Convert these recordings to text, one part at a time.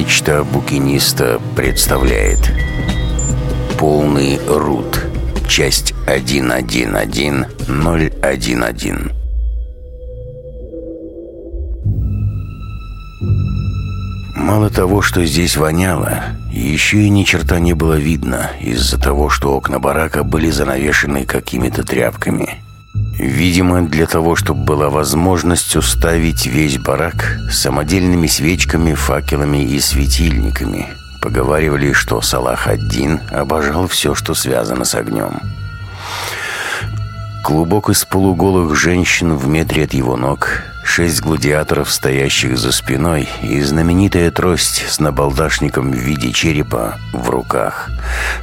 Мечта букиниста представляет. Полный рут. Часть 111011 Мало того, что здесь воняло, еще и ни черта не было видно из-за того, что окна барака были занавешены какими-то тряпками – Видимо, для того, чтобы была возможность уставить весь барак самодельными свечками, факелами и светильниками. Поговаривали, что Салах один обожал все, что связано с огнем. Клубок из полуголых женщин в метре от его ног шесть гладиаторов, стоящих за спиной, и знаменитая трость с набалдашником в виде черепа в руках.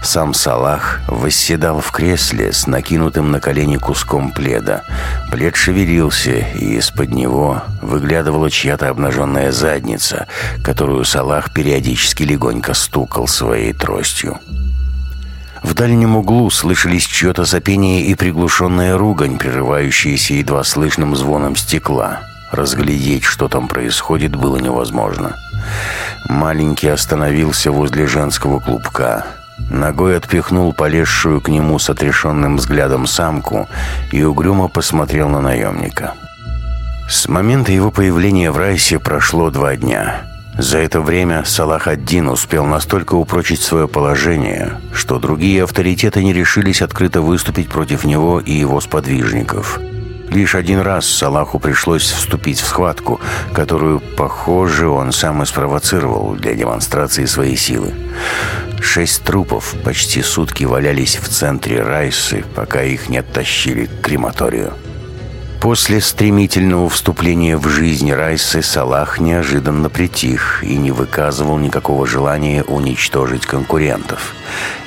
Сам Салах восседал в кресле с накинутым на колени куском пледа. Плед шевелился, и из-под него выглядывала чья-то обнаженная задница, которую Салах периодически легонько стукал своей тростью. В дальнем углу слышались чье-то сопение и приглушенная ругань, прерывающаяся едва слышным звоном стекла. Разглядеть, что там происходит, было невозможно. Маленький остановился возле женского клубка. Ногой отпихнул полезшую к нему с отрешенным взглядом самку и угрюмо посмотрел на наемника. С момента его появления в Райсе прошло два дня. За это время Салах ад-Дин успел настолько упрочить свое положение, что другие авторитеты не решились открыто выступить против него и его сподвижников – Лишь один раз Салаху пришлось вступить в схватку, которую, похоже, он сам и спровоцировал для демонстрации своей силы. Шесть трупов почти сутки валялись в центре Райсы, пока их не оттащили к крематорию. После стремительного вступления в жизнь Райсы Салах неожиданно притих и не выказывал никакого желания уничтожить конкурентов.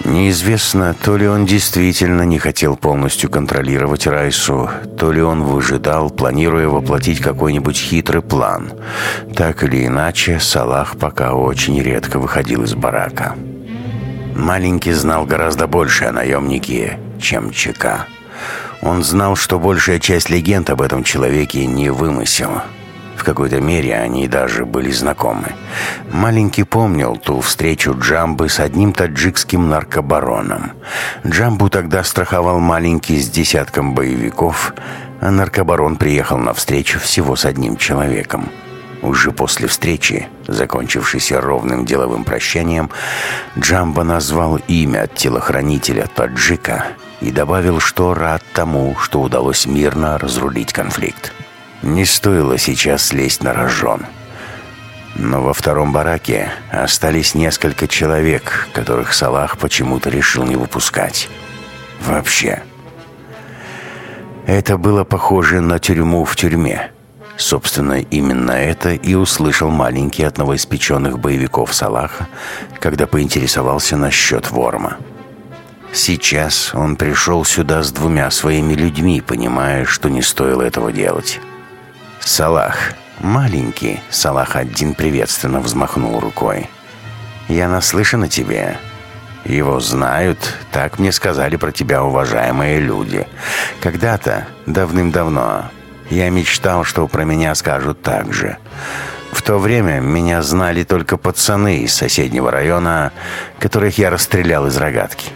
Неизвестно, то ли он действительно не хотел полностью контролировать Райсу, то ли он выжидал, планируя воплотить какой-нибудь хитрый план. Так или иначе, Салах пока очень редко выходил из барака. Маленький знал гораздо больше о наемнике, чем ЧК. Он знал, что большая часть легенд об этом человеке не вымысел. В какой-то мере они даже были знакомы. Маленький помнил ту встречу Джамбы с одним таджикским наркобароном. Джамбу тогда страховал маленький с десятком боевиков, а наркобарон приехал на встречу всего с одним человеком. Уже после встречи, закончившейся ровным деловым прощанием, Джамба назвал имя телохранителя таджика – и добавил, что рад тому, что удалось мирно разрулить конфликт. Не стоило сейчас лезть на рожон. Но во втором бараке остались несколько человек, которых Салах почему-то решил не выпускать. Вообще. Это было похоже на тюрьму в тюрьме. Собственно, именно это и услышал маленький от новоиспеченных боевиков Салаха, когда поинтересовался насчет Ворма. Сейчас он пришел сюда с двумя своими людьми, понимая, что не стоило этого делать. «Салах, маленький», — Салах один приветственно взмахнул рукой. «Я наслышан о тебе. Его знают, так мне сказали про тебя уважаемые люди. Когда-то, давным-давно, я мечтал, что про меня скажут так же». В то время меня знали только пацаны из соседнего района, которых я расстрелял из рогатки.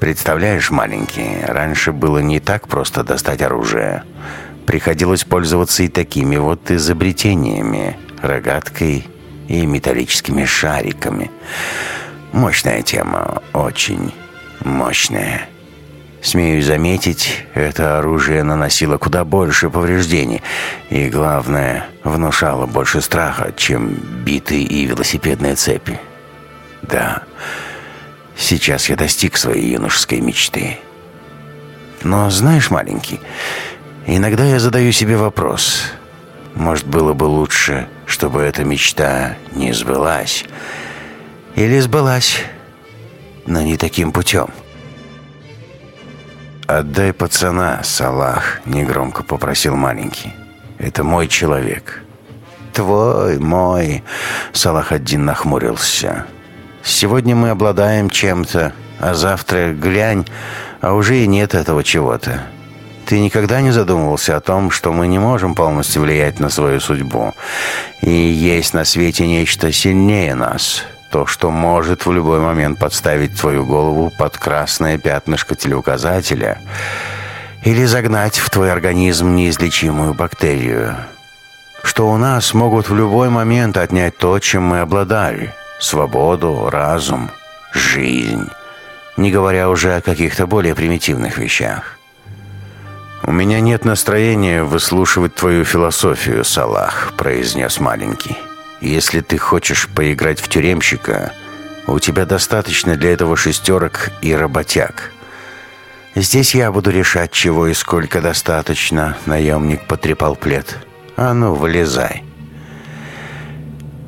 Представляешь, маленький, раньше было не так просто достать оружие. Приходилось пользоваться и такими вот изобретениями, рогаткой и металлическими шариками. Мощная тема, очень мощная. Смею заметить, это оружие наносило куда больше повреждений и, главное, внушало больше страха, чем биты и велосипедные цепи. Да, Сейчас я достиг своей юношеской мечты. Но знаешь, маленький, иногда я задаю себе вопрос. Может, было бы лучше, чтобы эта мечта не сбылась? Или сбылась, но не таким путем? «Отдай пацана, Салах», — негромко попросил маленький. «Это мой человек». «Твой, мой», — Салах один нахмурился. Сегодня мы обладаем чем-то, а завтра глянь, а уже и нет этого чего-то. Ты никогда не задумывался о том, что мы не можем полностью влиять на свою судьбу. И есть на свете нечто сильнее нас. То, что может в любой момент подставить твою голову под красное пятнышко телеуказателя или загнать в твой организм неизлечимую бактерию. Что у нас могут в любой момент отнять то, чем мы обладали. Свободу, разум, жизнь. Не говоря уже о каких-то более примитивных вещах. «У меня нет настроения выслушивать твою философию, Салах», — произнес маленький. «Если ты хочешь поиграть в тюремщика, у тебя достаточно для этого шестерок и работяг». «Здесь я буду решать, чего и сколько достаточно», — наемник потрепал плед. «А ну, вылезай».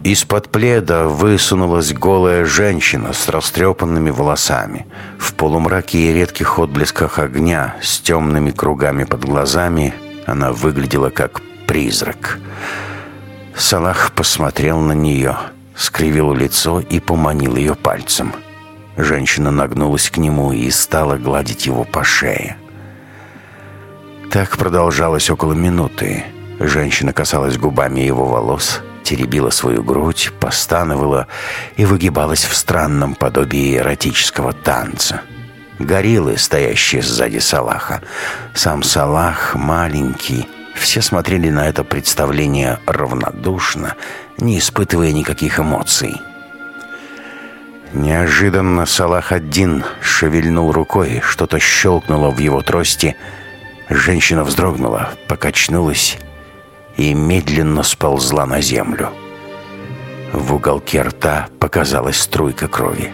Из-под пледа высунулась голая женщина с растрепанными волосами. В полумраке и редких отблесках огня с темными кругами под глазами она выглядела как призрак. Салах посмотрел на нее, скривил лицо и поманил ее пальцем. Женщина нагнулась к нему и стала гладить его по шее. Так продолжалось около минуты. Женщина касалась губами его волос, теребила свою грудь, постановала и выгибалась в странном подобии эротического танца. Гориллы, стоящие сзади Салаха. Сам Салах, маленький, все смотрели на это представление равнодушно, не испытывая никаких эмоций. Неожиданно Салах один шевельнул рукой, что-то щелкнуло в его трости. Женщина вздрогнула, покачнулась и медленно сползла на землю. В уголке рта показалась струйка крови.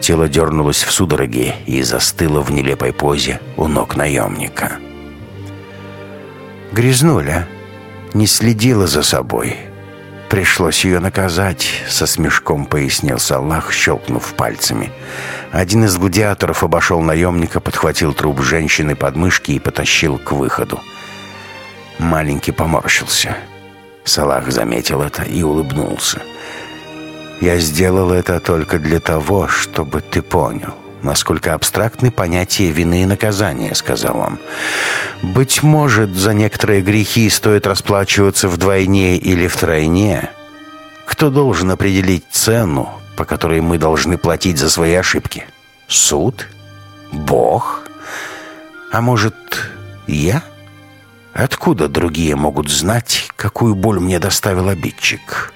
Тело дернулось в судороге и застыло в нелепой позе у ног наемника. Грязнуля не следила за собой. Пришлось ее наказать, со смешком пояснил Салах, щелкнув пальцами. Один из гладиаторов обошел наемника, подхватил труп женщины под мышки и потащил к выходу. Маленький поморщился. Салах заметил это и улыбнулся. «Я сделал это только для того, чтобы ты понял, насколько абстрактны понятия вины и наказания», — сказал он. «Быть может, за некоторые грехи стоит расплачиваться вдвойне или втройне. Кто должен определить цену, по которой мы должны платить за свои ошибки? Суд? Бог? А может, я?» Откуда другие могут знать, какую боль мне доставил обидчик?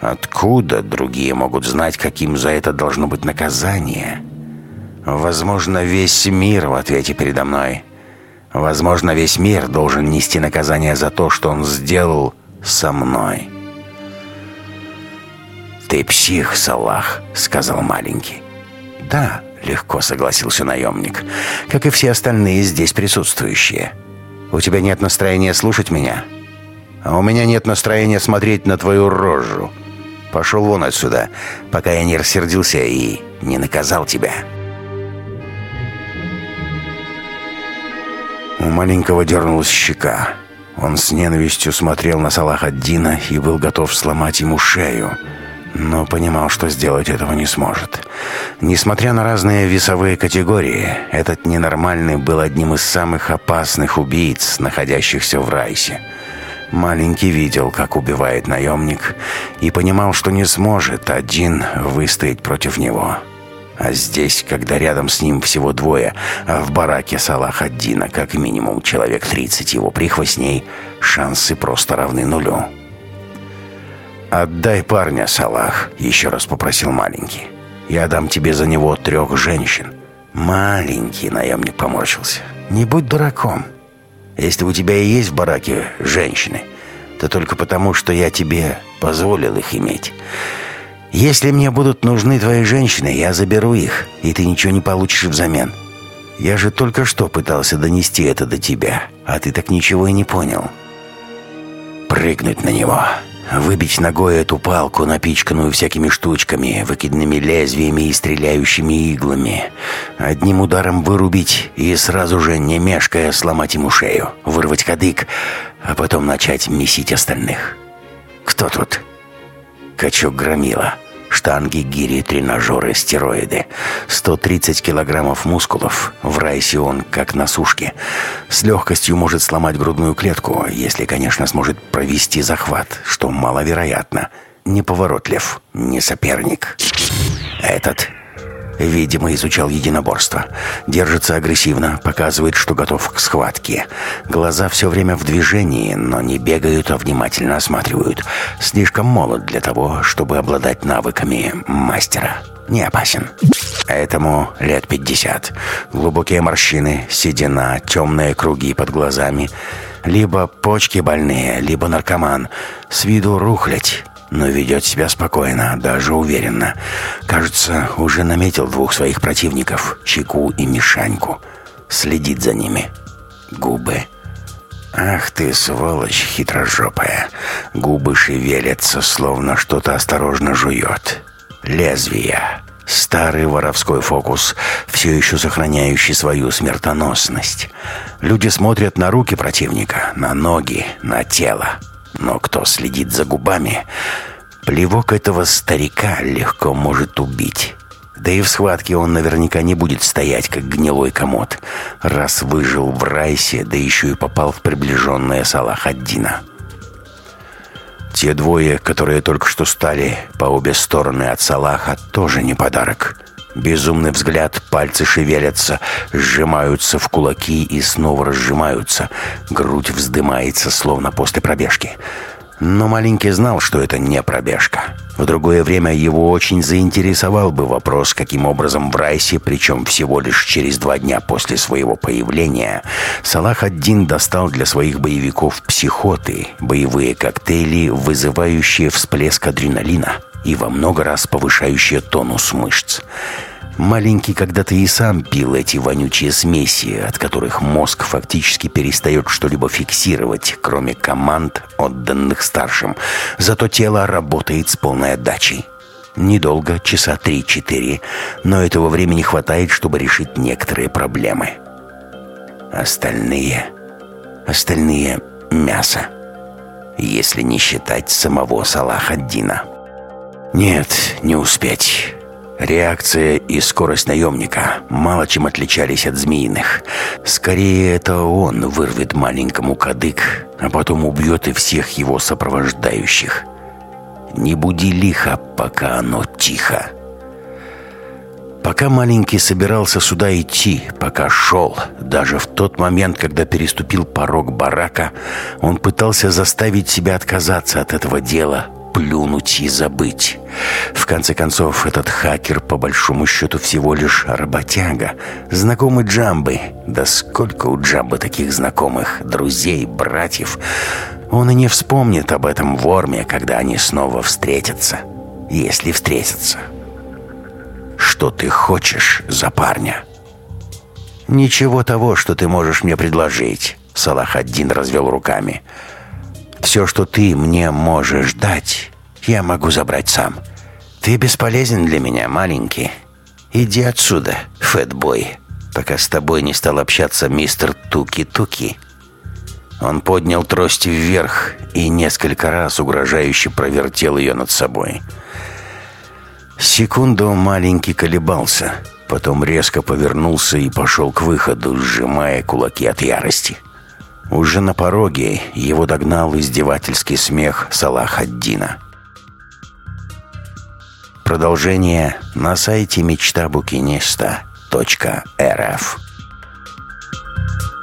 Откуда другие могут знать, каким за это должно быть наказание? Возможно, весь мир в ответе передо мной. Возможно, весь мир должен нести наказание за то, что он сделал со мной. «Ты псих, Салах», — сказал маленький. «Да», — легко согласился наемник, — «как и все остальные здесь присутствующие». У тебя нет настроения слушать меня? А у меня нет настроения смотреть на твою рожу. Пошел вон отсюда, пока я не рассердился и не наказал тебя». У маленького дернулась щека. Он с ненавистью смотрел на Салахаддина и был готов сломать ему шею но понимал, что сделать этого не сможет. Несмотря на разные весовые категории, этот ненормальный был одним из самых опасных убийц, находящихся в Райсе. Маленький видел, как убивает наемник, и понимал, что не сможет один выстоять против него. А здесь, когда рядом с ним всего двое, а в бараке Салах Аддина как минимум человек 30 его прихвостней, шансы просто равны нулю. «Отдай парня, Салах», — еще раз попросил маленький. «Я дам тебе за него трех женщин». «Маленький», — наемник поморщился. «Не будь дураком. Если у тебя и есть в бараке женщины, то только потому, что я тебе позволил их иметь. Если мне будут нужны твои женщины, я заберу их, и ты ничего не получишь взамен. Я же только что пытался донести это до тебя, а ты так ничего и не понял». «Прыгнуть на него», Выбить ногой эту палку, напичканную всякими штучками, выкидными лезвиями и стреляющими иглами. Одним ударом вырубить и сразу же, не мешкая, сломать ему шею, вырвать кадык, а потом начать месить остальных. Кто тут? Качок громила. Штанги, гири, тренажеры, стероиды. 130 килограммов мускулов. В райсе он как на сушке. С легкостью может сломать грудную клетку, если, конечно, сможет провести захват, что маловероятно. Неповоротлив, не соперник. Этот Видимо, изучал единоборство. Держится агрессивно, показывает, что готов к схватке. Глаза все время в движении, но не бегают, а внимательно осматривают. Слишком молод для того, чтобы обладать навыками мастера. Не опасен. Этому лет пятьдесят. Глубокие морщины, седина, темные круги под глазами. Либо почки больные, либо наркоман. С виду рухлядь но ведет себя спокойно, даже уверенно. Кажется, уже наметил двух своих противников, Чеку и Мишаньку. Следит за ними. Губы. Ах ты, сволочь хитрожопая. Губы шевелятся, словно что-то осторожно жует. Лезвия. Старый воровской фокус, все еще сохраняющий свою смертоносность. Люди смотрят на руки противника, на ноги, на тело. Но кто следит за губами, плевок этого старика легко может убить. Да и в схватке он наверняка не будет стоять, как гнилой комод, раз выжил в Райсе, да еще и попал в приближенное Салахаддина. Те двое, которые только что стали по обе стороны от Салаха, тоже не подарок. Безумный взгляд, пальцы шевелятся, сжимаются в кулаки и снова разжимаются. Грудь вздымается, словно после пробежки. Но маленький знал, что это не пробежка. В другое время его очень заинтересовал бы вопрос, каким образом в Райсе, причем всего лишь через два дня после своего появления, Салах один достал для своих боевиков психоты, боевые коктейли, вызывающие всплеск адреналина и во много раз повышающие тонус мышц. Маленький когда-то и сам пил эти вонючие смеси, от которых мозг фактически перестает что-либо фиксировать, кроме команд, отданных старшим. Зато тело работает с полной отдачей. Недолго, часа три-четыре, но этого времени хватает, чтобы решить некоторые проблемы. Остальные... Остальные — мясо. Если не считать самого Салаха-Дина. Нет, не успеть. Реакция и скорость наемника мало чем отличались от змеиных. Скорее, это он вырвет маленькому кадык, а потом убьет и всех его сопровождающих. Не буди лихо, пока оно тихо. Пока маленький собирался сюда идти, пока шел, даже в тот момент, когда переступил порог барака, он пытался заставить себя отказаться от этого дела, плюнуть и забыть. В конце концов, этот хакер по большому счету всего лишь работяга, знакомый Джамбы. Да сколько у Джамбы таких знакомых, друзей, братьев. Он и не вспомнит об этом в Орме, когда они снова встретятся. Если встретятся. Что ты хочешь за парня? Ничего того, что ты можешь мне предложить. Салах один развел руками. Все, что ты мне можешь дать, я могу забрать сам. Ты бесполезен для меня, маленький. Иди отсюда, фэтбой, пока с тобой не стал общаться мистер Туки-Туки». Он поднял трость вверх и несколько раз угрожающе провертел ее над собой. Секунду маленький колебался, потом резко повернулся и пошел к выходу, сжимая кулаки от ярости. Уже на пороге его догнал издевательский смех Салахаддина. Продолжение на сайте мечтабукиниста.рф Thank